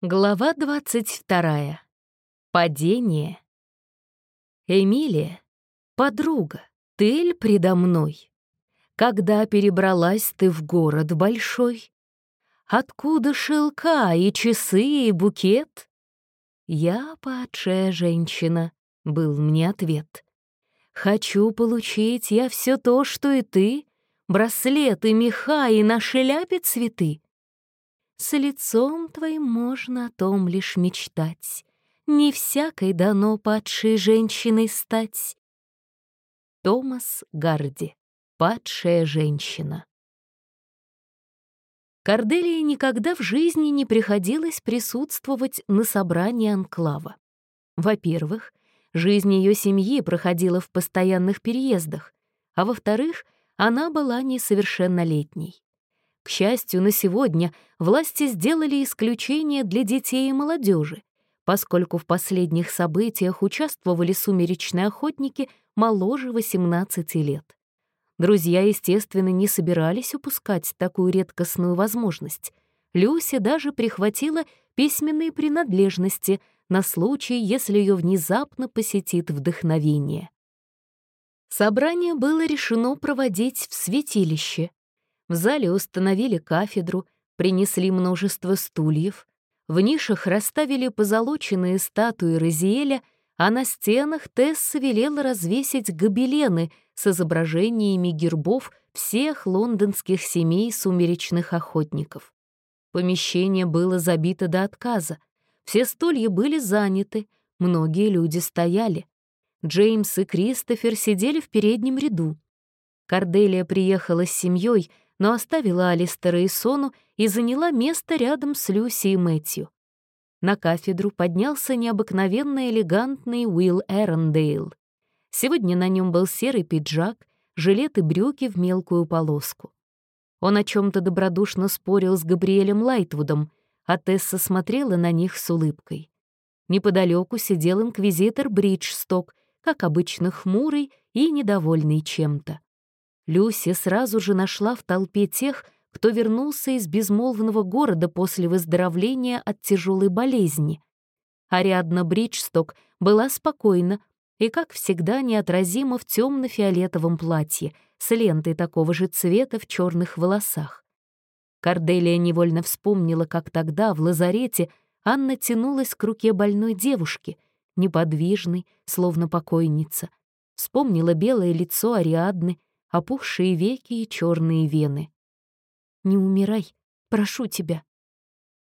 Глава 22. Падение. Эмилия, подруга, ты ль предо мной? Когда перебралась ты в город большой? Откуда шелка и часы и букет? Я падшая женщина, был мне ответ. Хочу получить я все то, что и ты, браслеты, меха и на шляпе цветы. С лицом твоим можно о том лишь мечтать. Не всякой дано падшей женщиной стать. Томас Гарди. Падшая женщина. Корделии никогда в жизни не приходилось присутствовать на собрании анклава. Во-первых, жизнь ее семьи проходила в постоянных переездах, а во-вторых, она была несовершеннолетней. К счастью, на сегодня власти сделали исключение для детей и молодежи, поскольку в последних событиях участвовали сумеречные охотники моложе 18 лет. Друзья, естественно, не собирались упускать такую редкостную возможность. Люся даже прихватила письменные принадлежности на случай, если ее внезапно посетит вдохновение. Собрание было решено проводить в святилище, в зале установили кафедру, принесли множество стульев. В нишах расставили позолоченные статуи Розиэля, а на стенах Тесса велела развесить гобелены с изображениями гербов всех лондонских семей сумеречных охотников. Помещение было забито до отказа. Все стулья были заняты, многие люди стояли. Джеймс и Кристофер сидели в переднем ряду. Корделия приехала с семьей, но оставила Алистера и Сону и заняла место рядом с Люси и Мэтью. На кафедру поднялся необыкновенно элегантный Уилл Эрондейл. Сегодня на нем был серый пиджак, жилет и брюки в мелкую полоску. Он о чем то добродушно спорил с Габриэлем Лайтвудом, а Тесса смотрела на них с улыбкой. Неподалеку сидел инквизитор Бриджсток, как обычно хмурый и недовольный чем-то. Люси сразу же нашла в толпе тех, кто вернулся из безмолвного города после выздоровления от тяжелой болезни. Ариадна Бриджсток была спокойна и, как всегда, неотразима в темно-фиолетовом платье с лентой такого же цвета в черных волосах. Корделия невольно вспомнила, как тогда, в лазарете, Анна тянулась к руке больной девушки, неподвижной, словно покойница. Вспомнила белое лицо Ариадны, опухшие веки и черные вены. «Не умирай, прошу тебя».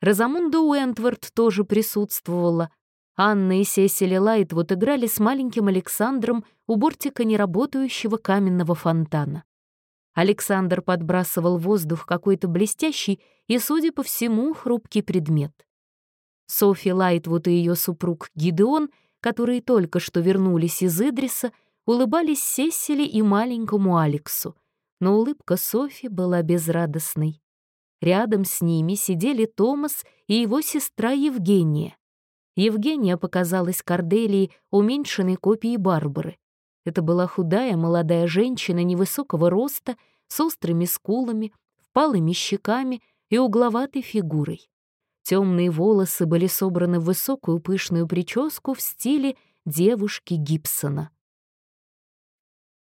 Розамунда Уэнтворд тоже присутствовала. Анна и Сесили Лайтвуд играли с маленьким Александром у бортика неработающего каменного фонтана. Александр подбрасывал воздух какой-то блестящий и, судя по всему, хрупкий предмет. Софи Лайтвуд и ее супруг Гидеон, которые только что вернулись из Идриса, улыбались Сесили и маленькому Алексу, но улыбка Софи была безрадостной. Рядом с ними сидели Томас и его сестра Евгения. Евгения показалась Корделии уменьшенной копией Барбары. Это была худая молодая женщина невысокого роста, с острыми скулами, впалыми щеками и угловатой фигурой. Темные волосы были собраны в высокую пышную прическу в стиле девушки Гибсона.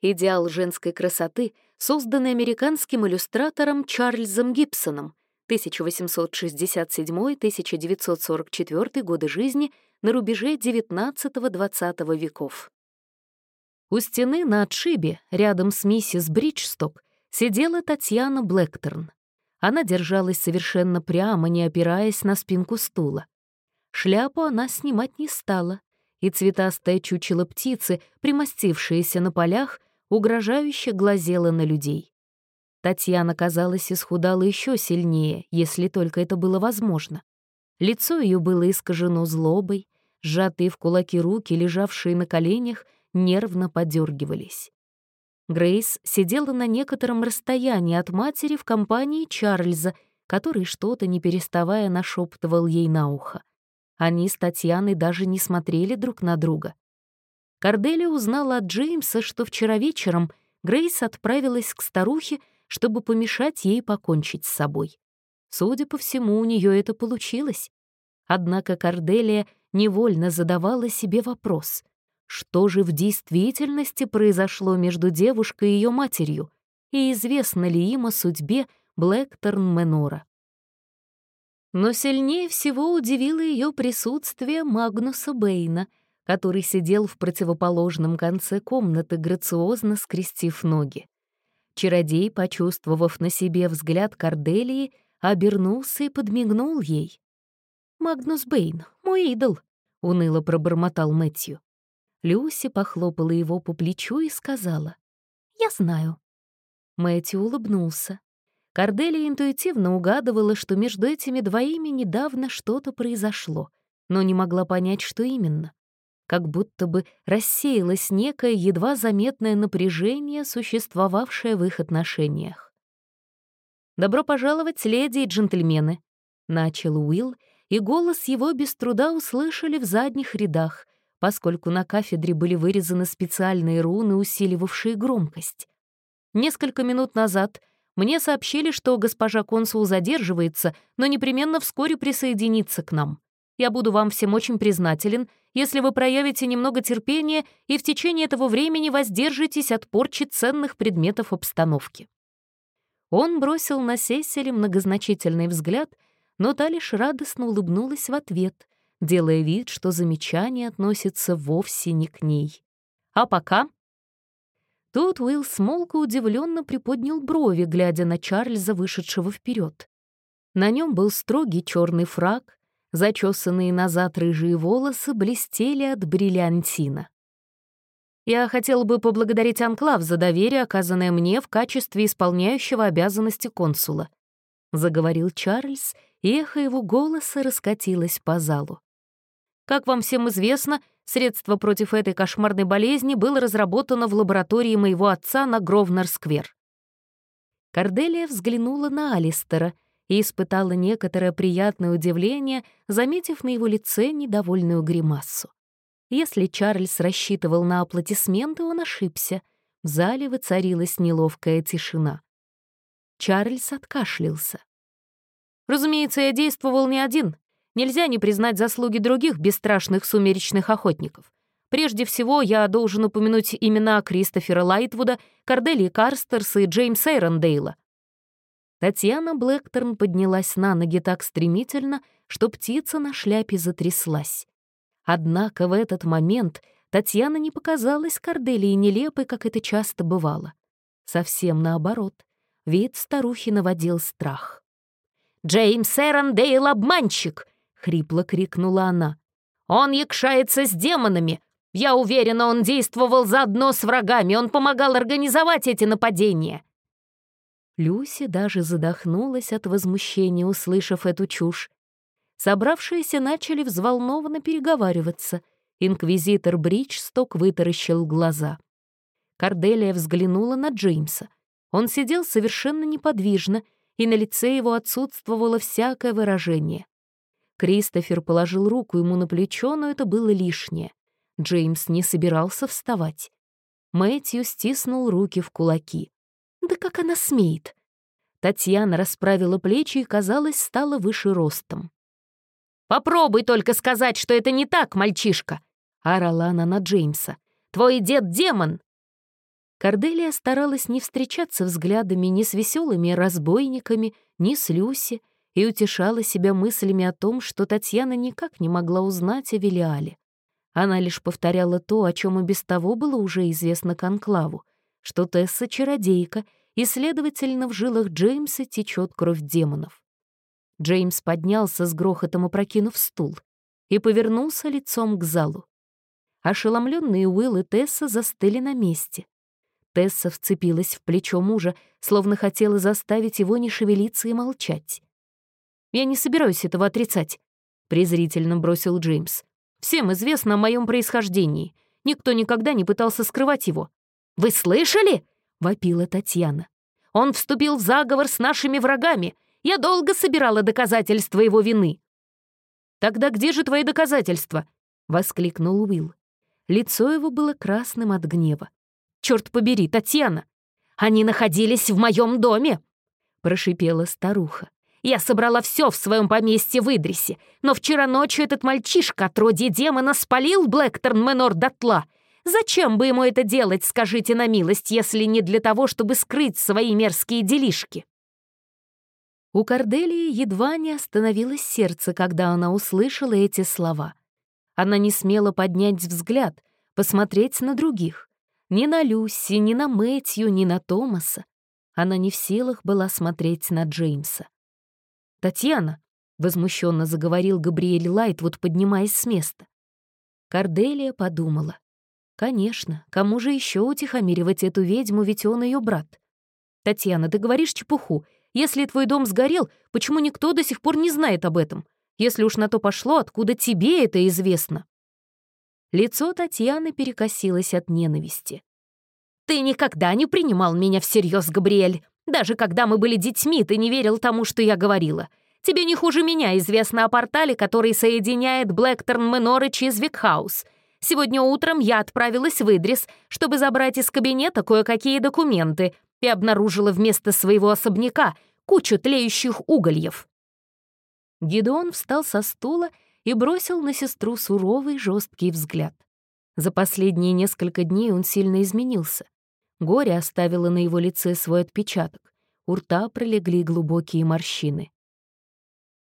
Идеал женской красоты, созданный американским иллюстратором Чарльзом Гибсоном 1867-1944 годы жизни на рубеже XIX-XX веков. У стены на отшибе, рядом с миссис Бриджсток, сидела Татьяна Блэкторн. Она держалась совершенно прямо, не опираясь на спинку стула. Шляпу она снимать не стала, и цветастое чучело птицы, примостившееся на полях, угрожающе глазела на людей. Татьяна, казалось, исхудала еще сильнее, если только это было возможно. Лицо ее было искажено злобой, сжатые в кулаки руки, лежавшие на коленях, нервно подергивались. Грейс сидела на некотором расстоянии от матери в компании Чарльза, который что-то, не переставая, нашептывал ей на ухо. Они с Татьяной даже не смотрели друг на друга. Корделия узнала от Джеймса, что вчера вечером Грейс отправилась к старухе, чтобы помешать ей покончить с собой. Судя по всему, у нее это получилось. Однако Корделия невольно задавала себе вопрос, что же в действительности произошло между девушкой и ее матерью, и известно ли им о судьбе Блэкторн Менора. Но сильнее всего удивило ее присутствие Магнуса Бэйна, который сидел в противоположном конце комнаты, грациозно скрестив ноги. Чародей, почувствовав на себе взгляд Корделии, обернулся и подмигнул ей. «Магнус Бэйн, мой идол», — уныло пробормотал Мэтью. Люси похлопала его по плечу и сказала, «Я знаю». Мэтью улыбнулся. Корделия интуитивно угадывала, что между этими двоими недавно что-то произошло, но не могла понять, что именно. Как будто бы рассеялось некое едва заметное напряжение, существовавшее в их отношениях. «Добро пожаловать, леди и джентльмены», — начал Уилл, и голос его без труда услышали в задних рядах, поскольку на кафедре были вырезаны специальные руны, усиливавшие громкость. Несколько минут назад мне сообщили, что госпожа консул задерживается, но непременно вскоре присоединится к нам. Я буду вам всем очень признателен, если вы проявите немного терпения и в течение этого времени воздержитесь от порчи ценных предметов обстановки». Он бросил на Сесили многозначительный взгляд, но та лишь радостно улыбнулась в ответ, делая вид, что замечание относится вовсе не к ней. «А пока Тут Уилл смолко удивленно приподнял брови, глядя на Чарльза, вышедшего вперед. На нем был строгий черный фраг, зачесанные назад рыжие волосы блестели от бриллиантина. «Я хотел бы поблагодарить Анклав за доверие, оказанное мне в качестве исполняющего обязанности консула», — заговорил Чарльз, и эхо его голоса раскатилось по залу. «Как вам всем известно, Средство против этой кошмарной болезни было разработано в лаборатории моего отца на Гровнер-сквер. Корделия взглянула на Алистера и испытала некоторое приятное удивление, заметив на его лице недовольную гримассу. Если Чарльз рассчитывал на аплодисменты, он ошибся. В зале воцарилась неловкая тишина. Чарльз откашлялся. «Разумеется, я действовал не один. Нельзя не признать заслуги других бесстрашных сумеречных охотников. Прежде всего, я должен упомянуть имена Кристофера Лайтвуда, Корделии Карстерс и Джеймса Эрондейла. Татьяна Блэкторн поднялась на ноги так стремительно, что птица на шляпе затряслась. Однако в этот момент Татьяна не показалась Корделии нелепой, как это часто бывало. Совсем наоборот. Вид старухи наводил страх. «Джеймс Эрондейл — обманщик!» — хрипло крикнула она. «Он якшается с демонами! Я уверена, он действовал заодно с врагами, он помогал организовать эти нападения!» Люси даже задохнулась от возмущения, услышав эту чушь. Собравшиеся начали взволнованно переговариваться. Инквизитор Бриджсток вытаращил глаза. Корделия взглянула на Джеймса. Он сидел совершенно неподвижно, и на лице его отсутствовало всякое выражение. Кристофер положил руку ему на плечо, но это было лишнее. Джеймс не собирался вставать. Мэтью стиснул руки в кулаки. «Да как она смеет?» Татьяна расправила плечи и, казалось, стала выше ростом. «Попробуй только сказать, что это не так, мальчишка!» — орала она на Джеймса. «Твой дед — демон!» Корделия старалась не встречаться взглядами ни с веселыми разбойниками, ни с Люси, и утешала себя мыслями о том, что Татьяна никак не могла узнать о Велиале. Она лишь повторяла то, о чем и без того было уже известно Конклаву, что Тесса — чародейка, и, следовательно, в жилах Джеймса течет кровь демонов. Джеймс поднялся с грохотом, опрокинув стул, и повернулся лицом к залу. Ошеломленные Уилл и Тесса застыли на месте. Тесса вцепилась в плечо мужа, словно хотела заставить его не шевелиться и молчать. Я не собираюсь этого отрицать», — презрительно бросил Джеймс. «Всем известно о моем происхождении. Никто никогда не пытался скрывать его». «Вы слышали?» — вопила Татьяна. «Он вступил в заговор с нашими врагами. Я долго собирала доказательства его вины». «Тогда где же твои доказательства?» — воскликнул Уилл. Лицо его было красным от гнева. «Черт побери, Татьяна! Они находились в моем доме!» — прошипела старуха. Я собрала все в своем поместье в Идрисе, но вчера ночью этот мальчишка от демона спалил Блэкторн Менор дотла. Зачем бы ему это делать, скажите на милость, если не для того, чтобы скрыть свои мерзкие делишки?» У Корделии едва не остановилось сердце, когда она услышала эти слова. Она не смела поднять взгляд, посмотреть на других. Ни на Люси, ни на Мэтью, ни на Томаса. Она не в силах была смотреть на Джеймса. «Татьяна!» — возмущенно заговорил Габриэль Лайтвуд, поднимаясь с места. Корделия подумала. «Конечно, кому же еще утихомиривать эту ведьму, ведь он ее брат?» «Татьяна, ты говоришь чепуху. Если твой дом сгорел, почему никто до сих пор не знает об этом? Если уж на то пошло, откуда тебе это известно?» Лицо Татьяны перекосилось от ненависти. «Ты никогда не принимал меня всерьез, Габриэль. Даже когда мы были детьми, ты не верил тому, что я говорила. Тебе не хуже меня известно о портале, который соединяет Блэкторн Менор и Чизвик-хаус. Сегодня утром я отправилась в Идрис, чтобы забрать из кабинета кое-какие документы, и обнаружила вместо своего особняка кучу тлеющих угольев. Гидеон встал со стула и бросил на сестру суровый жесткий взгляд. За последние несколько дней он сильно изменился. Горе оставило на его лице свой отпечаток. У рта пролегли глубокие морщины.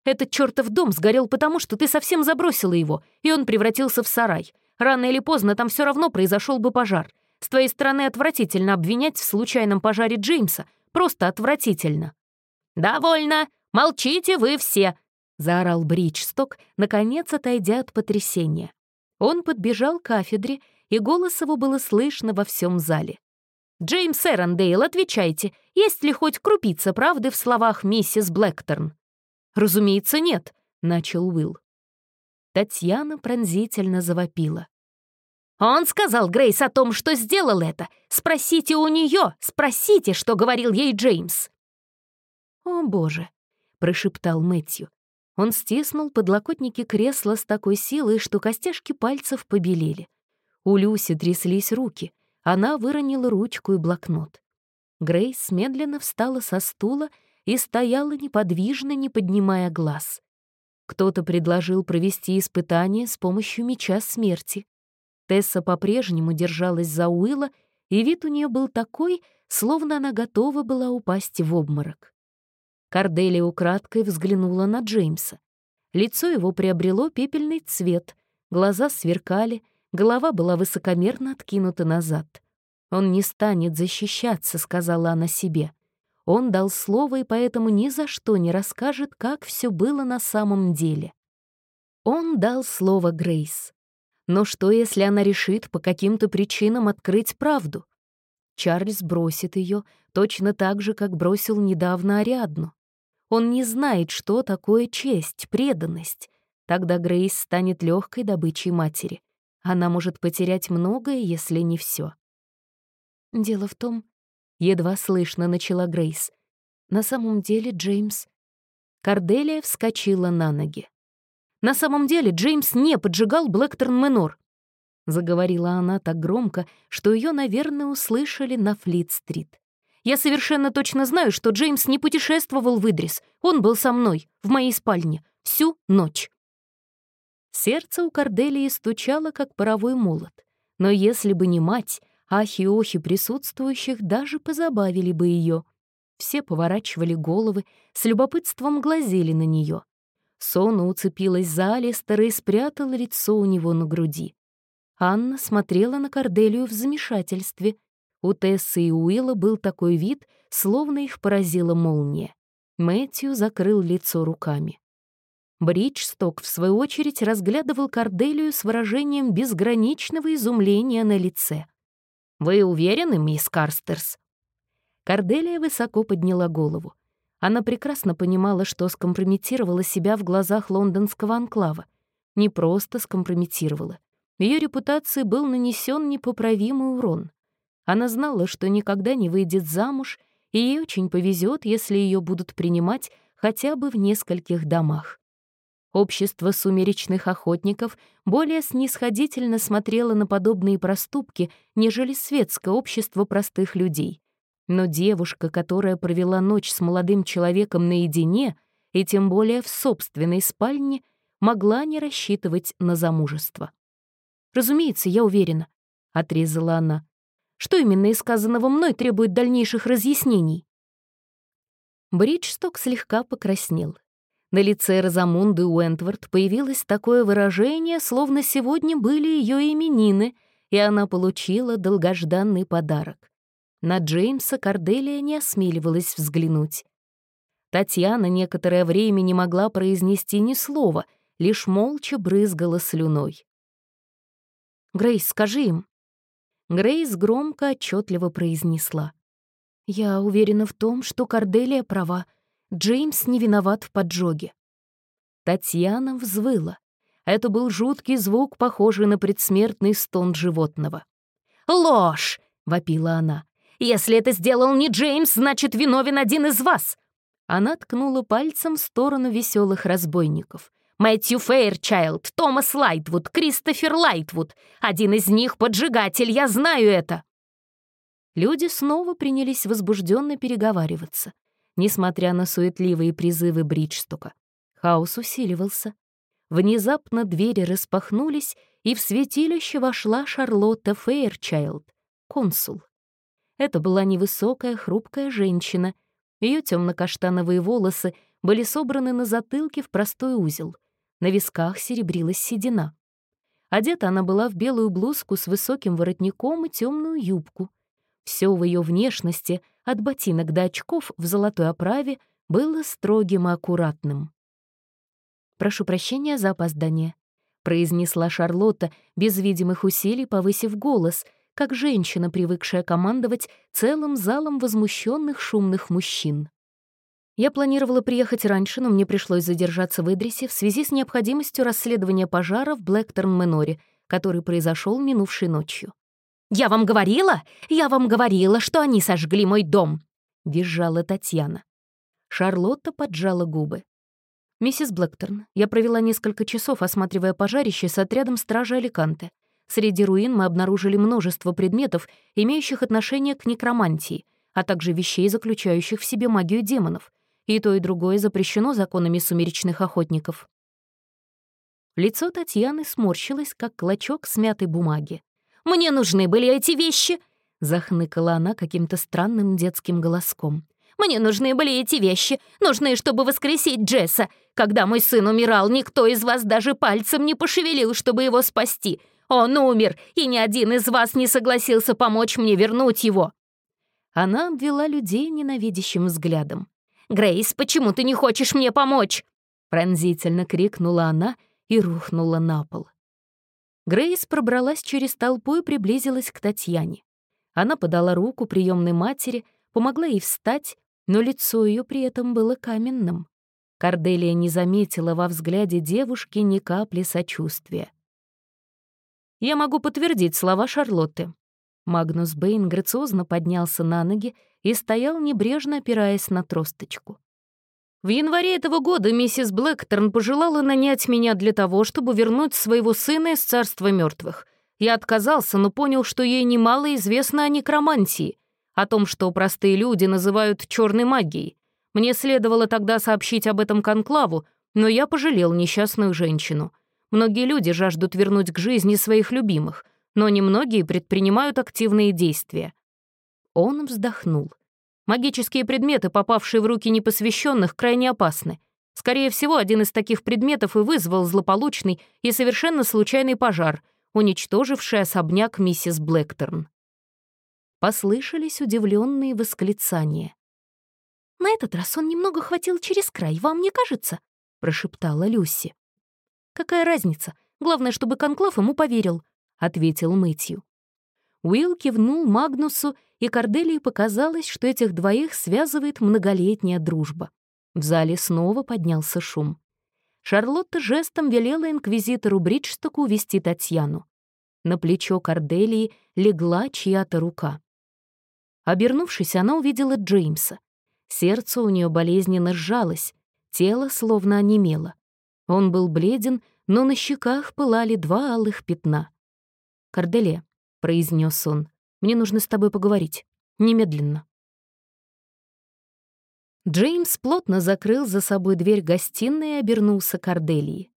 «Этот чертов дом сгорел потому, что ты совсем забросила его, и он превратился в сарай. Рано или поздно там все равно произошел бы пожар. С твоей стороны отвратительно обвинять в случайном пожаре Джеймса. Просто отвратительно». «Довольно! Молчите вы все!» — заорал Бриджсток, наконец отойдя от потрясения. Он подбежал к кафедре, и голос его было слышно во всем зале. «Джеймс Эрондейл, отвечайте, есть ли хоть крупица правды в словах миссис Блэкторн?» «Разумеется, нет», — начал Уилл. Татьяна пронзительно завопила. «Он сказал Грейс о том, что сделал это. Спросите у нее, спросите, что говорил ей Джеймс». «О, боже», — прошептал Мэтью. Он стиснул подлокотники кресла с такой силой, что костяшки пальцев побелели. У Люси тряслись руки — она выронила ручку и блокнот. Грейс медленно встала со стула и стояла неподвижно, не поднимая глаз. Кто-то предложил провести испытание с помощью меча смерти. Тесса по-прежнему держалась за Уилла, и вид у нее был такой, словно она готова была упасть в обморок. Корделия украдкой взглянула на Джеймса. Лицо его приобрело пепельный цвет, глаза сверкали — Голова была высокомерно откинута назад. «Он не станет защищаться», — сказала она себе. Он дал слово и поэтому ни за что не расскажет, как все было на самом деле. Он дал слово Грейс. Но что, если она решит по каким-то причинам открыть правду? Чарльз бросит ее точно так же, как бросил недавно Ариадну. Он не знает, что такое честь, преданность. Тогда Грейс станет легкой добычей матери. Она может потерять многое, если не все. Дело в том, едва слышно начала Грейс. На самом деле Джеймс... Корделия вскочила на ноги. «На самом деле Джеймс не поджигал Блэкторн Менор», — заговорила она так громко, что ее, наверное, услышали на Флит-стрит. «Я совершенно точно знаю, что Джеймс не путешествовал в Идрис. Он был со мной, в моей спальне, всю ночь. Сердце у Корделии стучало, как паровой молот. Но если бы не мать, ахи-охи присутствующих даже позабавили бы ее. Все поворачивали головы, с любопытством глазели на нее. Сона уцепилась за Алистера и спрятала лицо у него на груди. Анна смотрела на Корделию в замешательстве. У Тессы и Уилла был такой вид, словно их поразила молния. Мэтью закрыл лицо руками. Бриджсток, в свою очередь, разглядывал Корделию с выражением безграничного изумления на лице. «Вы уверены, мисс Карстерс?» Корделия высоко подняла голову. Она прекрасно понимала, что скомпрометировала себя в глазах лондонского анклава. Не просто скомпрометировала. Ее репутации был нанесен непоправимый урон. Она знала, что никогда не выйдет замуж, и ей очень повезет, если ее будут принимать хотя бы в нескольких домах. Общество сумеречных охотников более снисходительно смотрело на подобные проступки, нежели светское общество простых людей. Но девушка, которая провела ночь с молодым человеком наедине, и тем более в собственной спальне могла не рассчитывать на замужество. «Разумеется, я уверена», — отрезала она. «Что именно из сказанного мной требует дальнейших разъяснений?» Бриджсток слегка покраснел. На лице Розамунды Уэнтворд появилось такое выражение, словно сегодня были ее именины, и она получила долгожданный подарок. На Джеймса Корделия не осмеливалась взглянуть. Татьяна некоторое время не могла произнести ни слова, лишь молча брызгала слюной. «Грейс, скажи им». Грейс громко, отчетливо произнесла. «Я уверена в том, что Корделия права. Джеймс не виноват в поджоге». Татьяна взвыла. Это был жуткий звук, похожий на предсмертный стон животного. «Ложь!» — вопила она. Если это сделал не Джеймс, значит, виновен один из вас!» Она ткнула пальцем в сторону веселых разбойников. «Мэтью Фейрчайлд, Томас Лайтвуд, Кристофер Лайтвуд. Один из них — поджигатель, я знаю это!» Люди снова принялись возбужденно переговариваться, несмотря на суетливые призывы Бриджстука. Хаос усиливался. Внезапно двери распахнулись, и в святилище вошла Шарлотта Фейрчайлд, консул. Это была невысокая, хрупкая женщина. Ее темно-каштановые волосы были собраны на затылке в простой узел. На висках серебрилась седина. Одета она была в белую блузку с высоким воротником и темную юбку. Все в ее внешности, от ботинок до очков в золотой оправе, было строгим и аккуратным. «Прошу прощения за опоздание», — произнесла Шарлотта, без видимых усилий повысив голос — как женщина, привыкшая командовать целым залом возмущенных шумных мужчин. Я планировала приехать раньше, но мне пришлось задержаться в Идрисе в связи с необходимостью расследования пожара в Блэкторн-Мэноре, который произошел минувшей ночью. «Я вам говорила? Я вам говорила, что они сожгли мой дом!» — визжала Татьяна. Шарлотта поджала губы. «Миссис Блэкторн, я провела несколько часов, осматривая пожарище с отрядом стражи Аликанте. Среди руин мы обнаружили множество предметов, имеющих отношение к некромантии, а также вещей, заключающих в себе магию демонов. И то, и другое запрещено законами сумеречных охотников. Лицо Татьяны сморщилось, как клочок смятой бумаги. «Мне нужны были эти вещи!» — захныкала она каким-то странным детским голоском. «Мне нужны были эти вещи, нужны, чтобы воскресить Джесса. Когда мой сын умирал, никто из вас даже пальцем не пошевелил, чтобы его спасти. Он умер, и ни один из вас не согласился помочь мне вернуть его». Она обвела людей ненавидящим взглядом. «Грейс, почему ты не хочешь мне помочь?» Пронзительно крикнула она и рухнула на пол. Грейс пробралась через толпу и приблизилась к Татьяне. Она подала руку приемной матери, помогла ей встать, но лицо ее при этом было каменным. Корделия не заметила во взгляде девушки ни капли сочувствия. Я могу подтвердить слова Шарлотты». Магнус Бэйн грациозно поднялся на ноги и стоял, небрежно опираясь на тросточку. В январе этого года миссис Блэкторн пожелала нанять меня для того, чтобы вернуть своего сына из царства мертвых. Я отказался, но понял, что ей немало известно о некромантии, о том, что простые люди называют черной магией. Мне следовало тогда сообщить об этом конклаву, но я пожалел несчастную женщину — Многие люди жаждут вернуть к жизни своих любимых, но немногие предпринимают активные действия. Он вздохнул. Магические предметы, попавшие в руки непосвященных, крайне опасны. Скорее всего, один из таких предметов и вызвал злополучный и совершенно случайный пожар, уничтоживший особняк миссис Блэкторн. Послышались удивленные восклицания. «На этот раз он немного хватил через край, вам не кажется?» — прошептала Люси. «Какая разница? Главное, чтобы Конклав ему поверил», — ответил Мэтью. Уилл кивнул Магнусу, и Корделии показалось, что этих двоих связывает многолетняя дружба. В зале снова поднялся шум. Шарлотта жестом велела инквизитору Бриджстоку увести Татьяну. На плечо Корделии легла чья-то рука. Обернувшись, она увидела Джеймса. Сердце у нее болезненно сжалось, тело словно онемело. Он был бледен, но на щеках пылали два алых пятна. «Корделия», — произнес он, — «мне нужно с тобой поговорить. Немедленно». Джеймс плотно закрыл за собой дверь гостиной и обернулся к Арделии.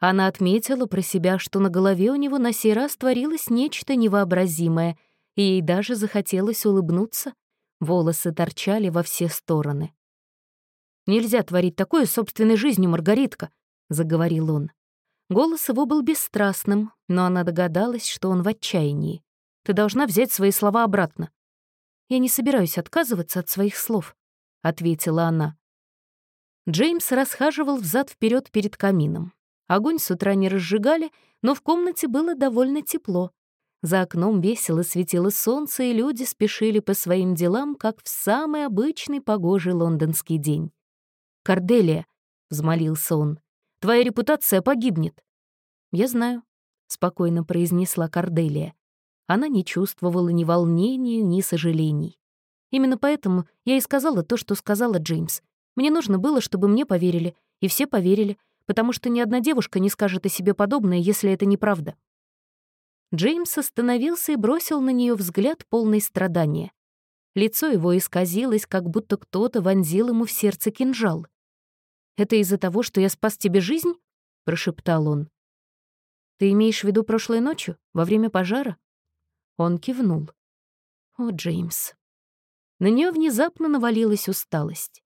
Она отметила про себя, что на голове у него на сей раз творилось нечто невообразимое, и ей даже захотелось улыбнуться. Волосы торчали во все стороны. «Нельзя творить такое собственной жизнью, Маргаритка», — заговорил он. Голос его был бесстрастным, но она догадалась, что он в отчаянии. «Ты должна взять свои слова обратно». «Я не собираюсь отказываться от своих слов», — ответила она. Джеймс расхаживал взад вперед перед камином. Огонь с утра не разжигали, но в комнате было довольно тепло. За окном весело светило солнце, и люди спешили по своим делам, как в самый обычный погожий лондонский день. «Корделия», — взмолился он, — «твоя репутация погибнет». «Я знаю», — спокойно произнесла Корделия. Она не чувствовала ни волнения, ни сожалений. Именно поэтому я и сказала то, что сказала Джеймс. Мне нужно было, чтобы мне поверили, и все поверили, потому что ни одна девушка не скажет о себе подобное, если это неправда. Джеймс остановился и бросил на нее взгляд полный страдания. Лицо его исказилось, как будто кто-то вонзил ему в сердце кинжал. «Это из-за того, что я спас тебе жизнь?» — прошептал он. «Ты имеешь в виду прошлой ночью, во время пожара?» Он кивнул. «О, Джеймс». На нее внезапно навалилась усталость.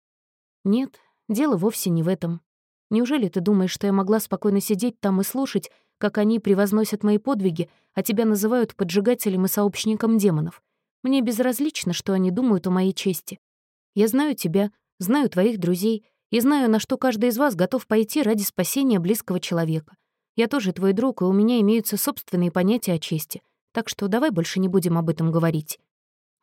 «Нет, дело вовсе не в этом. Неужели ты думаешь, что я могла спокойно сидеть там и слушать, как они превозносят мои подвиги, а тебя называют поджигателем и сообщником демонов? Мне безразлично, что они думают о моей чести. Я знаю тебя, знаю твоих друзей и знаю, на что каждый из вас готов пойти ради спасения близкого человека. Я тоже твой друг, и у меня имеются собственные понятия о чести. Так что давай больше не будем об этом говорить.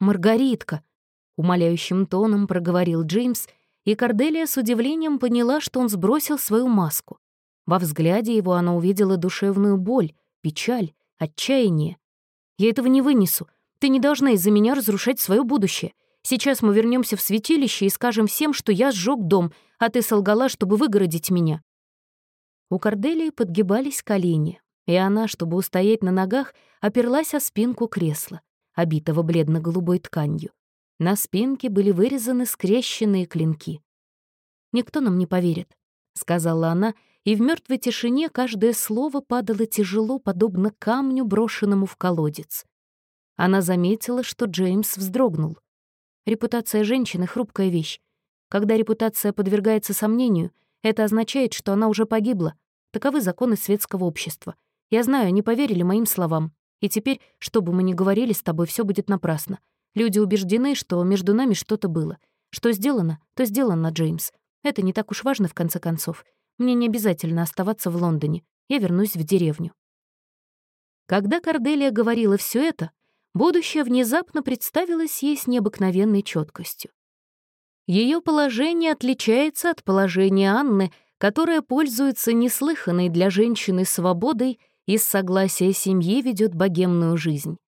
«Маргаритка!» — умоляющим тоном проговорил Джеймс и Корделия с удивлением поняла, что он сбросил свою маску. Во взгляде его она увидела душевную боль, печаль, отчаяние. «Я этого не вынесу. Ты не должна из-за меня разрушать свое будущее. Сейчас мы вернемся в святилище и скажем всем, что я сжег дом, а ты солгала, чтобы выгородить меня». У Корделии подгибались колени, и она, чтобы устоять на ногах, оперлась о спинку кресла, обитого бледно-голубой тканью. На спинке были вырезаны скрещенные клинки. «Никто нам не поверит», — сказала она, и в мертвой тишине каждое слово падало тяжело, подобно камню, брошенному в колодец. Она заметила, что Джеймс вздрогнул. Репутация женщины — хрупкая вещь. Когда репутация подвергается сомнению, это означает, что она уже погибла. Таковы законы светского общества. Я знаю, они поверили моим словам. И теперь, что бы мы ни говорили с тобой, все будет напрасно. Люди убеждены, что между нами что-то было. Что сделано, то сделано, Джеймс. Это не так уж важно, в конце концов. Мне не обязательно оставаться в Лондоне. Я вернусь в деревню. Когда Корделия говорила все это, будущее внезапно представилось ей с необыкновенной четкостью. Ее положение отличается от положения Анны, которая пользуется неслыханной для женщины свободой и с согласия семьи ведет богемную жизнь.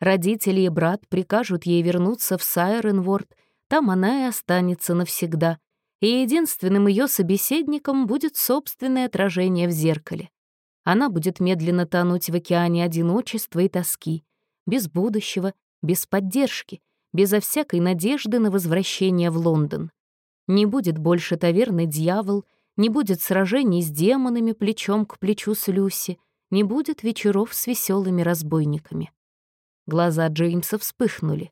Родители и брат прикажут ей вернуться в Сайренворд, там она и останется навсегда, и единственным ее собеседником будет собственное отражение в зеркале. Она будет медленно тонуть в океане одиночества и тоски, без будущего, без поддержки, безо всякой надежды на возвращение в Лондон. Не будет больше таверны «Дьявол», не будет сражений с демонами плечом к плечу с Люси, не будет вечеров с веселыми разбойниками. Глаза Джеймса вспыхнули.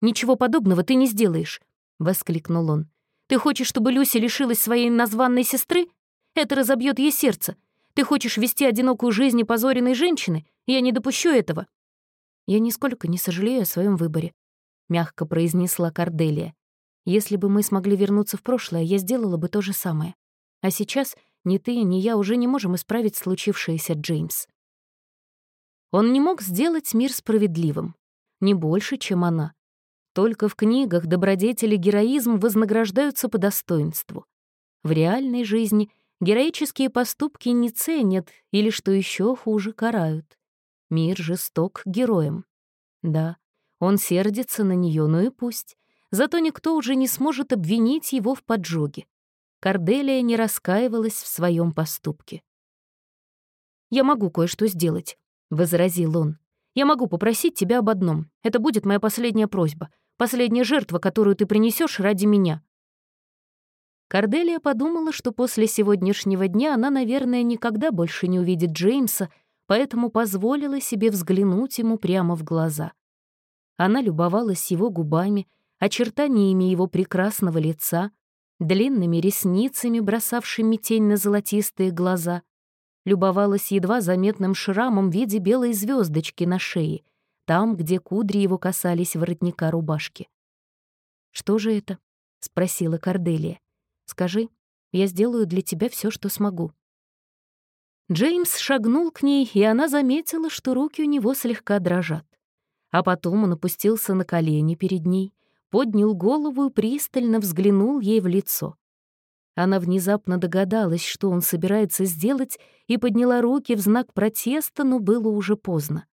«Ничего подобного ты не сделаешь», — воскликнул он. «Ты хочешь, чтобы Люси лишилась своей названной сестры? Это разобьет ей сердце. Ты хочешь вести одинокую жизнь опозоренной женщины? Я не допущу этого». «Я нисколько не сожалею о своем выборе», — мягко произнесла Корделия. «Если бы мы смогли вернуться в прошлое, я сделала бы то же самое. А сейчас ни ты, ни я уже не можем исправить случившееся, Джеймс. Он не мог сделать мир справедливым, не больше, чем она. Только в книгах добродетели героизм вознаграждаются по достоинству. В реальной жизни героические поступки не ценят или, что еще хуже, карают. Мир жесток героям. Да, он сердится на нее, ну и пусть. Зато никто уже не сможет обвинить его в поджоге. Корделия не раскаивалась в своем поступке. «Я могу кое-что сделать», возразил он. «Я могу попросить тебя об одном. Это будет моя последняя просьба, последняя жертва, которую ты принесешь ради меня». Корделия подумала, что после сегодняшнего дня она, наверное, никогда больше не увидит Джеймса, поэтому позволила себе взглянуть ему прямо в глаза. Она любовалась его губами, очертаниями его прекрасного лица, длинными ресницами, бросавшими тень на золотистые глаза, любовалась едва заметным шрамом в виде белой звездочки на шее, там, где кудри его касались воротника рубашки. «Что же это?» — спросила Корделия. «Скажи, я сделаю для тебя все, что смогу». Джеймс шагнул к ней, и она заметила, что руки у него слегка дрожат. А потом он опустился на колени перед ней, поднял голову и пристально взглянул ей в лицо. Она внезапно догадалась, что он собирается сделать, и подняла руки в знак протеста, но было уже поздно.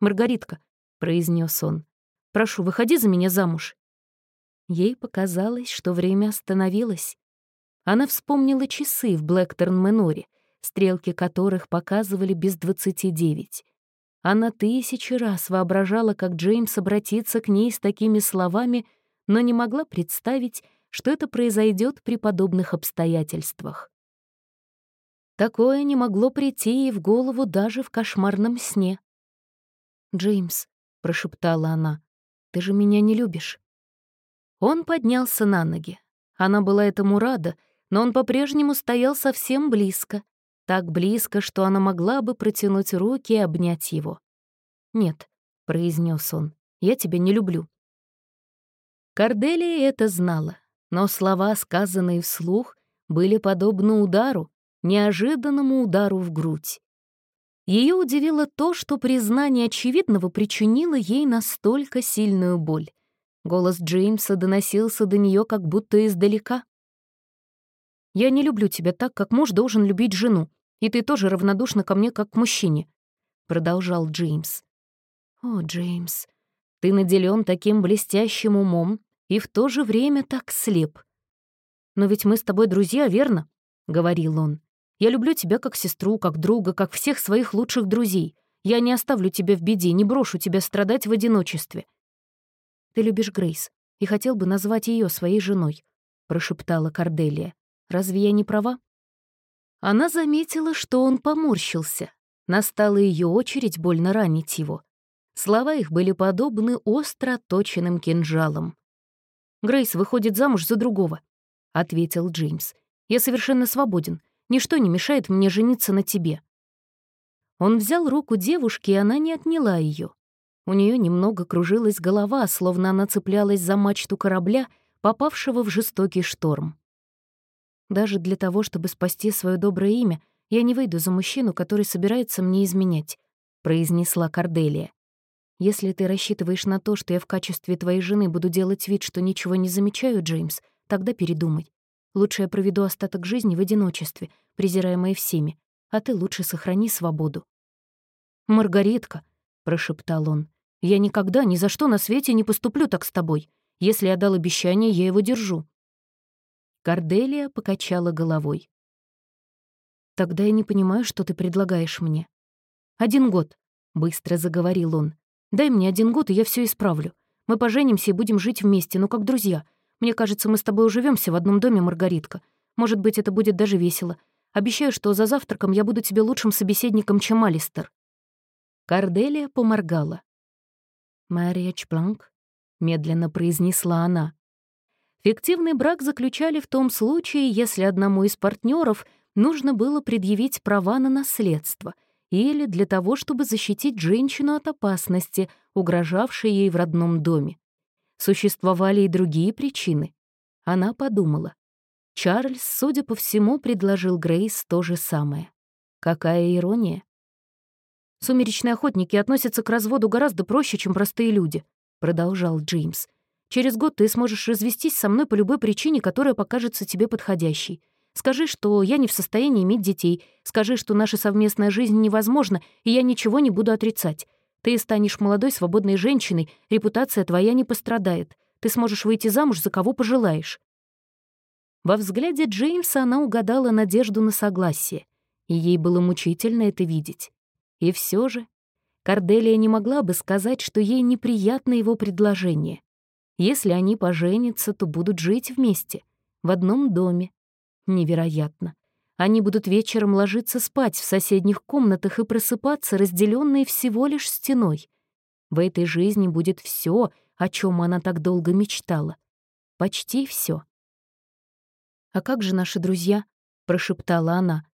«Маргаритка», — произнес он, — «прошу, выходи за меня замуж». Ей показалось, что время остановилось. Она вспомнила часы в Блэкторн-Мэноре, стрелки которых показывали без двадцати девять. Она тысячи раз воображала, как Джеймс обратится к ней с такими словами, но не могла представить, что это произойдет при подобных обстоятельствах. Такое не могло прийти ей в голову даже в кошмарном сне. «Джеймс», — прошептала она, — «ты же меня не любишь». Он поднялся на ноги. Она была этому рада, но он по-прежнему стоял совсем близко, так близко, что она могла бы протянуть руки и обнять его. «Нет», — произнес он, — «я тебя не люблю». Корделия это знала но слова, сказанные вслух, были подобны удару, неожиданному удару в грудь. Ее удивило то, что признание очевидного причинило ей настолько сильную боль. Голос Джеймса доносился до нее как будто издалека. «Я не люблю тебя так, как муж должен любить жену, и ты тоже равнодушна ко мне, как к мужчине», — продолжал Джеймс. «О, Джеймс, ты наделен таким блестящим умом, и в то же время так слеп. «Но ведь мы с тобой друзья, верно?» — говорил он. «Я люблю тебя как сестру, как друга, как всех своих лучших друзей. Я не оставлю тебя в беде, не брошу тебя страдать в одиночестве». «Ты любишь Грейс и хотел бы назвать ее своей женой», — прошептала Корделия. «Разве я не права?» Она заметила, что он поморщился. Настала ее очередь больно ранить его. Слова их были подобны остро точенным кинжалам. Грейс выходит замуж за другого», — ответил Джеймс. «Я совершенно свободен. Ничто не мешает мне жениться на тебе». Он взял руку девушки, и она не отняла ее. У нее немного кружилась голова, словно она цеплялась за мачту корабля, попавшего в жестокий шторм. «Даже для того, чтобы спасти свое доброе имя, я не выйду за мужчину, который собирается мне изменять», — произнесла Корделия. Если ты рассчитываешь на то, что я в качестве твоей жены буду делать вид, что ничего не замечаю, Джеймс, тогда передумай. Лучше я проведу остаток жизни в одиночестве, презираемой всеми, а ты лучше сохрани свободу». «Маргаритка», — прошептал он, — «я никогда ни за что на свете не поступлю так с тобой. Если я дал обещание, я его держу». Корделия покачала головой. «Тогда я не понимаю, что ты предлагаешь мне». «Один год», — быстро заговорил он. Дай мне один год, и я все исправлю. Мы поженимся и будем жить вместе, ну как друзья. Мне кажется, мы с тобой уживемся в одном доме, Маргаритка. Может быть, это будет даже весело. Обещаю, что за завтраком я буду тебе лучшим собеседником, чем Алистер». Карделия поморгала. «Марриage Бланк», — медленно произнесла она. Фиктивный брак заключали в том случае, если одному из партнеров нужно было предъявить права на наследство — или для того, чтобы защитить женщину от опасности, угрожавшей ей в родном доме. Существовали и другие причины. Она подумала. Чарльз, судя по всему, предложил Грейс то же самое. Какая ирония. «Сумеречные охотники относятся к разводу гораздо проще, чем простые люди», — продолжал Джеймс. «Через год ты сможешь развестись со мной по любой причине, которая покажется тебе подходящей. Скажи, что я не в состоянии иметь детей. Скажи, что наша совместная жизнь невозможна, и я ничего не буду отрицать. Ты станешь молодой свободной женщиной, репутация твоя не пострадает. Ты сможешь выйти замуж за кого пожелаешь». Во взгляде Джеймса она угадала надежду на согласие, и ей было мучительно это видеть. И все же Корделия не могла бы сказать, что ей неприятно его предложение. Если они поженятся, то будут жить вместе, в одном доме, Невероятно. Они будут вечером ложиться спать в соседних комнатах и просыпаться, разделенные всего лишь стеной. В этой жизни будет все, о чем она так долго мечтала. Почти все. «А как же наши друзья?» — прошептала она.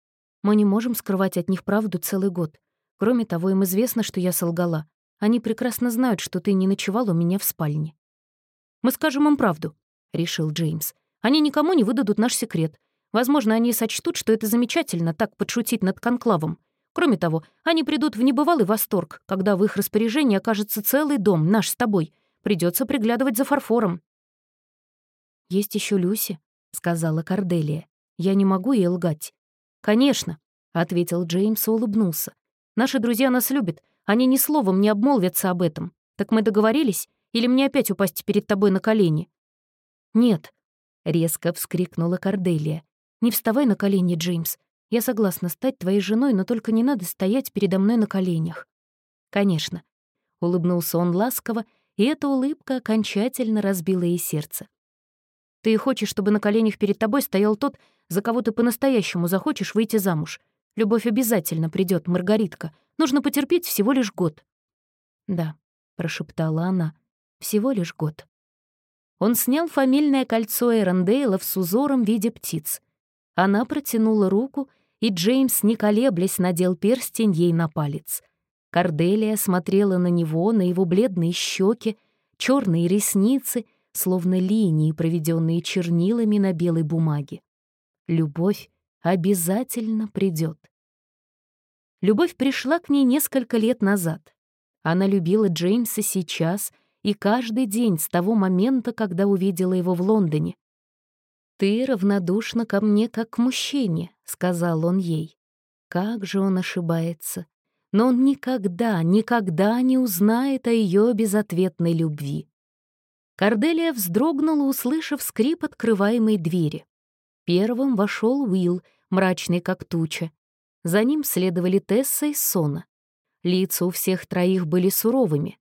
«Мы не можем скрывать от них правду целый год. Кроме того, им известно, что я солгала. Они прекрасно знают, что ты не ночевал у меня в спальне». «Мы скажем им правду», — решил Джеймс. «Они никому не выдадут наш секрет. Возможно, они сочтут, что это замечательно так подшутить над конклавом. Кроме того, они придут в небывалый восторг, когда в их распоряжении окажется целый дом, наш с тобой. Придется приглядывать за фарфором». «Есть еще Люси», — сказала Корделия. «Я не могу ей лгать». «Конечно», — ответил Джеймс и улыбнулся. «Наши друзья нас любят. Они ни словом не обмолвятся об этом. Так мы договорились? Или мне опять упасть перед тобой на колени?» «Нет», — резко вскрикнула Корделия. «Не вставай на колени, Джеймс. Я согласна стать твоей женой, но только не надо стоять передо мной на коленях». «Конечно», — улыбнулся он ласково, и эта улыбка окончательно разбила ей сердце. Ты хочешь, чтобы на коленях перед тобой стоял тот, за кого ты по-настоящему захочешь выйти замуж. Любовь обязательно придет, Маргаритка. Нужно потерпеть всего лишь год». «Да», — прошептала она, — «всего лишь год». Он снял фамильное кольцо Эрондейла с узором в виде птиц. Она протянула руку, и Джеймс, не колеблясь, надел перстень ей на палец. Корделия смотрела на него, на его бледные щеки, черные ресницы — словно линии, проведенные чернилами на белой бумаге. Любовь обязательно придет. Любовь пришла к ней несколько лет назад. Она любила Джеймса сейчас и каждый день с того момента, когда увидела его в Лондоне. «Ты равнодушна ко мне, как к мужчине», — сказал он ей. Как же он ошибается. Но он никогда, никогда не узнает о ее безответной любви. Корделия вздрогнула, услышав скрип открываемой двери. Первым вошел Уилл, мрачный как туча. За ним следовали Тесса и Сона. Лица у всех троих были суровыми.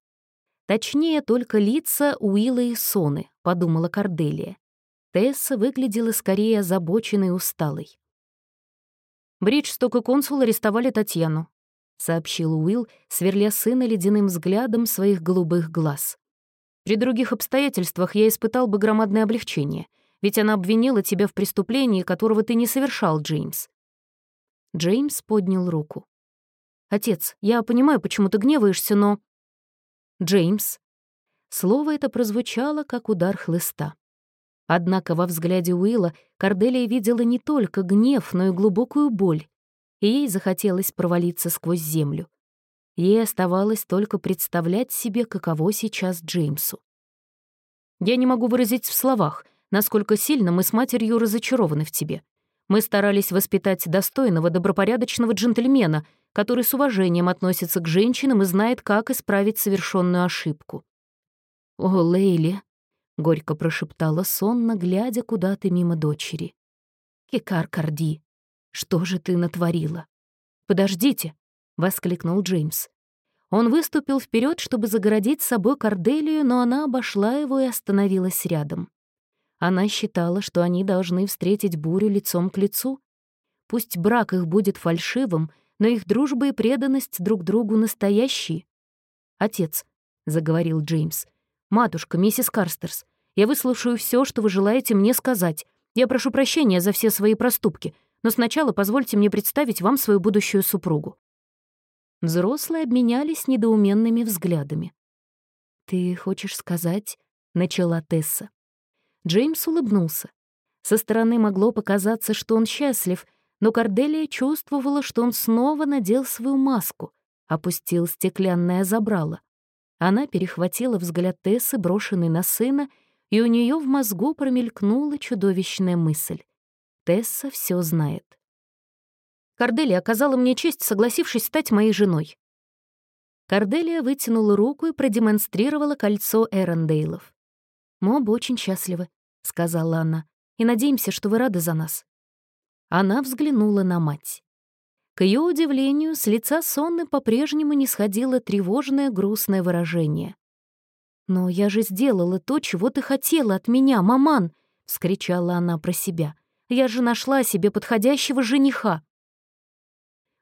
Точнее, только лица Уилла и Соны, подумала Корделия. Тесса выглядела скорее озабоченной и усталой. «Бриджсток и консул арестовали Татьяну», — сообщил Уилл, сверля сына ледяным взглядом своих голубых глаз. При других обстоятельствах я испытал бы громадное облегчение, ведь она обвинила тебя в преступлении, которого ты не совершал, Джеймс». Джеймс поднял руку. «Отец, я понимаю, почему ты гневаешься, но...» «Джеймс». Слово это прозвучало, как удар хлыста. Однако во взгляде Уилла Корделия видела не только гнев, но и глубокую боль, и ей захотелось провалиться сквозь землю. Ей оставалось только представлять себе, каково сейчас Джеймсу. «Я не могу выразить в словах, насколько сильно мы с матерью разочарованы в тебе. Мы старались воспитать достойного, добропорядочного джентльмена, который с уважением относится к женщинам и знает, как исправить совершенную ошибку». «О, Лейли!» — горько прошептала сонно, глядя куда-то мимо дочери. «Кикар Карди, что же ты натворила?» «Подождите!» — воскликнул Джеймс. Он выступил вперед, чтобы загородить собой Корделию, но она обошла его и остановилась рядом. Она считала, что они должны встретить бурю лицом к лицу. Пусть брак их будет фальшивым, но их дружба и преданность друг другу настоящие. «Отец», — заговорил Джеймс, — «матушка, миссис Карстерс, я выслушаю все, что вы желаете мне сказать. Я прошу прощения за все свои проступки, но сначала позвольте мне представить вам свою будущую супругу. Взрослые обменялись недоуменными взглядами. «Ты хочешь сказать?» — начала Тесса. Джеймс улыбнулся. Со стороны могло показаться, что он счастлив, но Корделия чувствовала, что он снова надел свою маску, опустил стеклянное забрало. Она перехватила взгляд Тессы, брошенный на сына, и у нее в мозгу промелькнула чудовищная мысль. Тесса все знает. Корделия оказала мне честь, согласившись стать моей женой. Корделия вытянула руку и продемонстрировала кольцо Эрондейлов. «Мы оба очень счастливы», — сказала она, «и надеемся, что вы рады за нас». Она взглянула на мать. К ее удивлению, с лица Сонны по-прежнему не сходило тревожное грустное выражение. «Но я же сделала то, чего ты хотела от меня, маман!» — вскричала она про себя. Я же нашла себе подходящего жениха».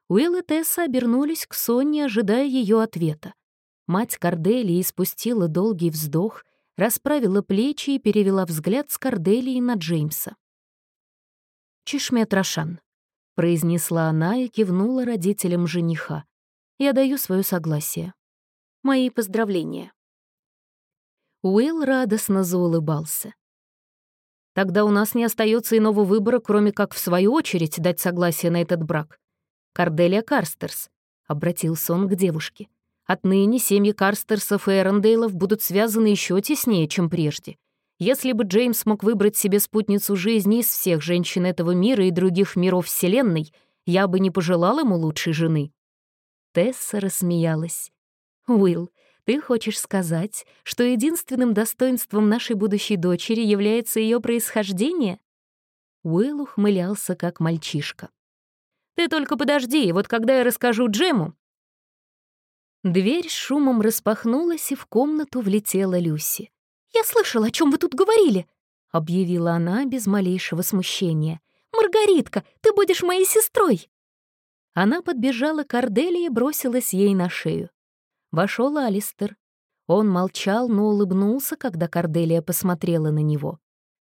Уилл и Тесса обернулись к Сонне, ожидая ее ответа. Мать Корделии спустила долгий вздох, расправила плечи и перевела взгляд с Корделии на Джеймса. «Чешмет Рошан», — произнесла она и кивнула родителям жениха. «Я даю свое согласие. Мои поздравления». Уилл радостно заулыбался. «Тогда у нас не остается иного выбора, кроме как, в свою очередь, дать согласие на этот брак. Корделия Карстерс», — обратился он к девушке. «Отныне семьи Карстерсов и Эрондейлов будут связаны еще теснее, чем прежде. Если бы Джеймс мог выбрать себе спутницу жизни из всех женщин этого мира и других миров Вселенной, я бы не пожелал ему лучшей жены». Тесса рассмеялась. «Уилл, ты хочешь сказать, что единственным достоинством нашей будущей дочери является ее происхождение? Уилл ухмылялся, как мальчишка. Ты только подожди, вот когда я расскажу Джему. Дверь шумом распахнулась, и в комнату влетела Люси. «Я слышала, о чем вы тут говорили», — объявила она без малейшего смущения. «Маргаритка, ты будешь моей сестрой!» Она подбежала к Арделии и бросилась ей на шею. Вошел Алистер. Он молчал, но улыбнулся, когда Корделия посмотрела на него.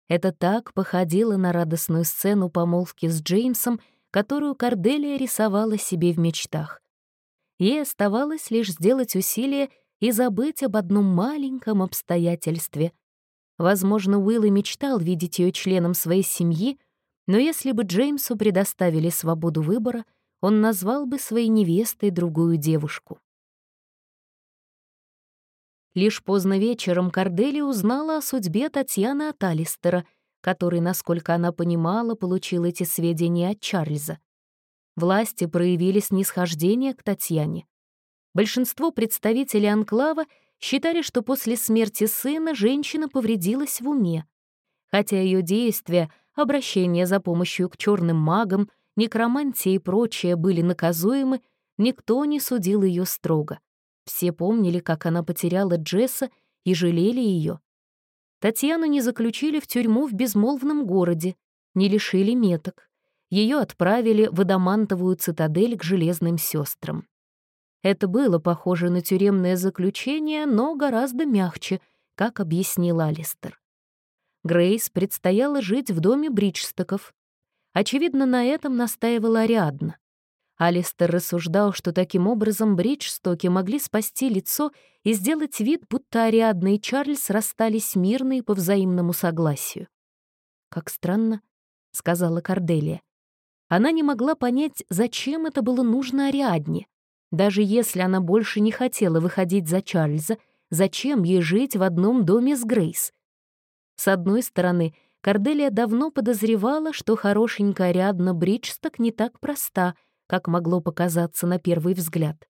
Это так походило на радостную сцену помолвки с Джеймсом, которую Корделия рисовала себе в мечтах. Ей оставалось лишь сделать усилие и забыть об одном маленьком обстоятельстве. Возможно, Уилл и мечтал видеть ее членом своей семьи, но если бы Джеймсу предоставили свободу выбора, он назвал бы своей невестой другую девушку. Лишь поздно вечером Кордели узнала о судьбе Татьяны от Алистера, который, насколько она понимала, получил эти сведения от Чарльза. Власти проявили снисхождение к Татьяне. Большинство представителей анклава считали, что после смерти сына женщина повредилась в уме. Хотя ее действия, обращение за помощью к черным магам, некромантия и прочее были наказуемы, никто не судил ее строго. Все помнили, как она потеряла Джесса и жалели ее. Татьяну не заключили в тюрьму в безмолвном городе, не лишили меток. Ее отправили в адамантовую цитадель к железным сестрам. Это было похоже на тюремное заключение, но гораздо мягче, как объяснил Алистер. Грейс предстояло жить в доме Бриджстоков. Очевидно, на этом настаивала Ариадна. Алистер рассуждал, что таким образом Бриджстоки могли спасти лицо и сделать вид, будто Ариадна и Чарльз расстались мирно и по взаимному согласию. «Как странно», — сказала Корделия. Она не могла понять, зачем это было нужно Ариадне. Даже если она больше не хотела выходить за Чарльза, зачем ей жить в одном доме с Грейс? С одной стороны, Корделия давно подозревала, что хорошенькая Ариадна Бриджсток не так проста — как могло показаться на первый взгляд.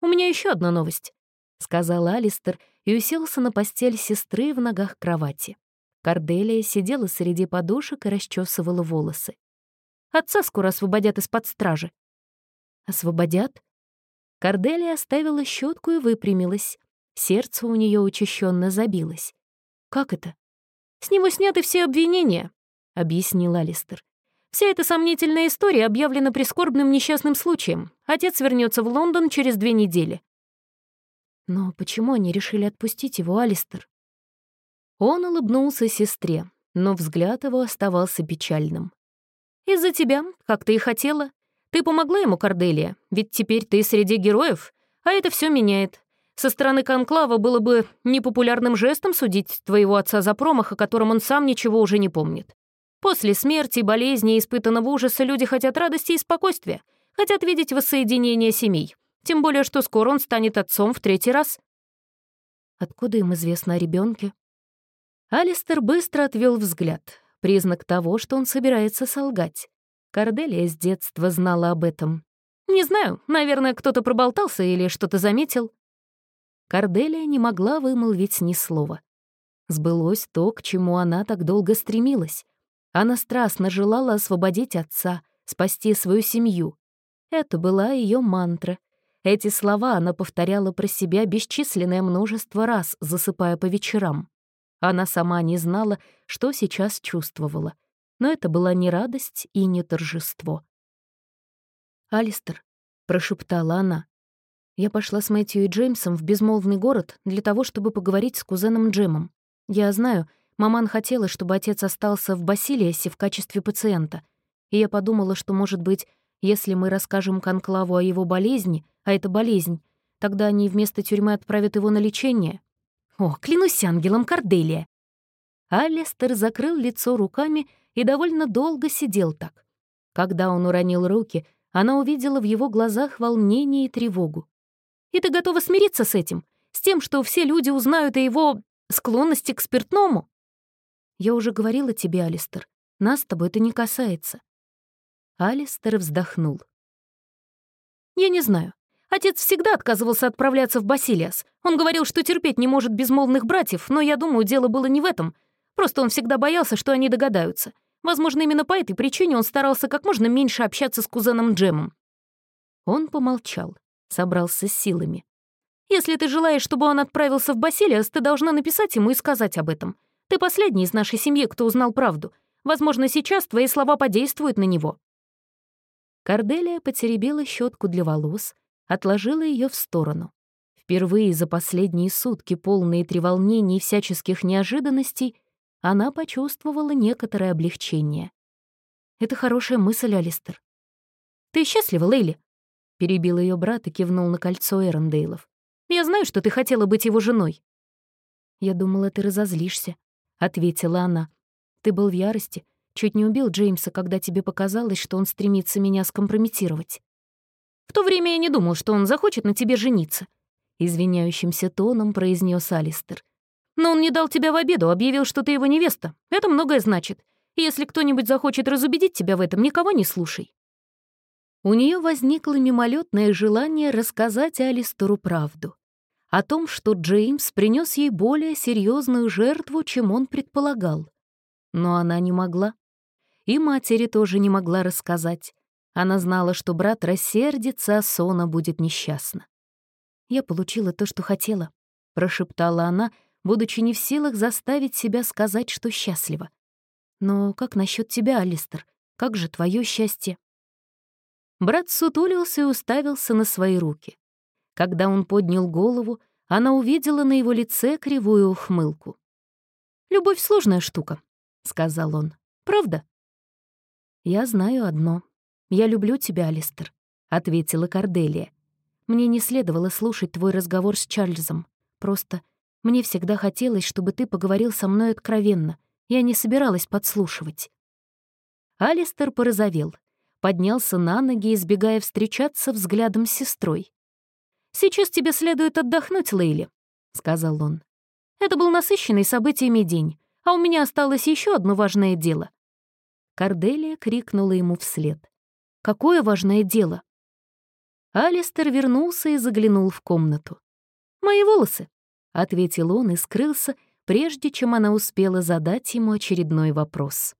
«У меня еще одна новость», — сказал Алистер и уселся на постель сестры в ногах кровати. Корделия сидела среди подушек и расчесывала волосы. «Отца скоро освободят из-под стражи». «Освободят?» Корделия оставила щетку и выпрямилась. Сердце у нее учащенно забилось. «Как это?» «С него сняты все обвинения», — объяснил Алистер. Вся эта сомнительная история объявлена прискорбным несчастным случаем. Отец вернется в Лондон через две недели. Но почему они решили отпустить его, Алистер? Он улыбнулся сестре, но взгляд его оставался печальным. «Из-за тебя, как ты и хотела. Ты помогла ему, Корделия, ведь теперь ты среди героев, а это все меняет. Со стороны Конклава было бы непопулярным жестом судить твоего отца за промах, о котором он сам ничего уже не помнит. После смерти, болезни и испытанного ужаса люди хотят радости и спокойствия, хотят видеть воссоединение семей. Тем более, что скоро он станет отцом в третий раз. Откуда им известно о ребенке? Алистер быстро отвел взгляд, признак того, что он собирается солгать. Корделия с детства знала об этом. «Не знаю, наверное, кто-то проболтался или что-то заметил». Корделия не могла вымолвить ни слова. Сбылось то, к чему она так долго стремилась. Она страстно желала освободить отца, спасти свою семью. Это была ее мантра. Эти слова она повторяла про себя бесчисленное множество раз, засыпая по вечерам. Она сама не знала, что сейчас чувствовала. Но это была не радость и не торжество. «Алистер», — прошептала она, — «я пошла с Мэтью и Джеймсом в безмолвный город для того, чтобы поговорить с кузеном Джемом. Я знаю, маман хотела, чтобы отец остался в Басилиасе в качестве пациента, и я подумала, что, может быть, если мы расскажем Конклаву о его болезни, а это болезнь, тогда они вместо тюрьмы отправят его на лечение. О, клянусь ангелом Корделия!» Алистер закрыл лицо руками и довольно долго сидел так. Когда он уронил руки, она увидела в его глазах волнение и тревогу. «И ты готова смириться с этим? С тем, что все люди узнают о его склонности к спиртному?» «Я уже говорила тебе, Алистер, нас с тобой это не касается». Алистер вздохнул. «Я не знаю. Отец всегда отказывался отправляться в Басилиас. Он говорил, что терпеть не может безмолвных братьев, но я думаю, дело было не в этом. Просто он всегда боялся, что они догадаются. Возможно, именно по этой причине он старался как можно меньше общаться с кузеном Джемом. Он помолчал, собрался с силами. «Если ты желаешь, чтобы он отправился в Басилиас, ты должна написать ему и сказать об этом. Ты последний из нашей семьи, кто узнал правду. Возможно, сейчас твои слова подействуют на него». Корделия потеребила щетку для волос, отложила ее в сторону. Впервые за последние сутки, полные треволнений и всяческих неожиданностей, она почувствовала некоторое облегчение. «Это хорошая мысль, Алистер». «Ты счастлива, Лейли?» — перебил ее брат и кивнул на кольцо Эрондейлов. «Я знаю, что ты хотела быть его женой». «Я думала, ты разозлишься», — ответила она. «Ты был в ярости, чуть не убил Джеймса, когда тебе показалось, что он стремится меня скомпрометировать». «В то время я не думал, что он захочет на тебе жениться», — извиняющимся тоном произнес Алистер. Но он не дал тебя в обеду, объявил, что ты его невеста. Это многое значит. если кто-нибудь захочет разубедить тебя в этом, никого не слушай». У нее возникло мимолетное желание рассказать Алистеру правду. О том, что Джеймс принес ей более серьезную жертву, чем он предполагал. Но она не могла. И матери тоже не могла рассказать. Она знала, что брат рассердится, а Сона будет несчастна. «Я получила то, что хотела», — прошептала она, будучи не в силах заставить себя сказать, что счастлива. «Но как насчет тебя, Алистер? Как же твое счастье?» Брат сутулился и уставился на свои руки. Когда он поднял голову, она увидела на его лице кривую ухмылку. «Любовь — сложная штука», — сказал он. «Правда?» «Я знаю одно. Я люблю тебя, Алистер», — ответила Корделия. «Мне не следовало слушать твой разговор с Чарльзом. Просто мне всегда хотелось, чтобы ты поговорил со мной откровенно. Я не собиралась подслушивать». Алистер порозовел, поднялся на ноги, избегая встречаться взглядом с сестрой. «Сейчас тебе следует отдохнуть, Лейли», — сказал он. «Это был насыщенный событиями день, а у меня осталось еще одно важное дело». Корделия крикнула ему вслед. «Какое важное дело?» Алистер вернулся и заглянул в комнату. «Мои волосы», — ответил он и скрылся, прежде чем она успела задать ему очередной вопрос.